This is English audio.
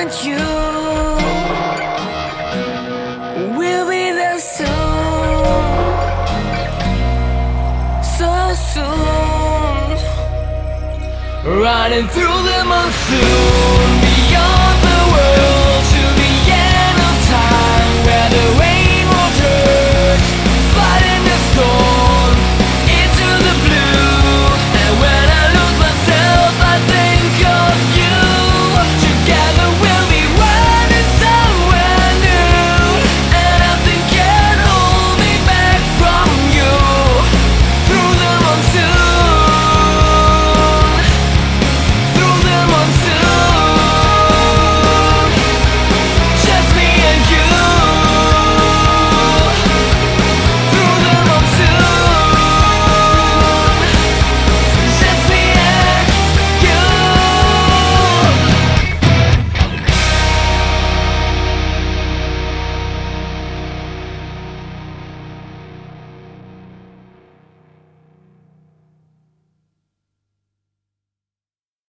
and you. Will be there soon, so soon. Running through the monsoon. Beyond the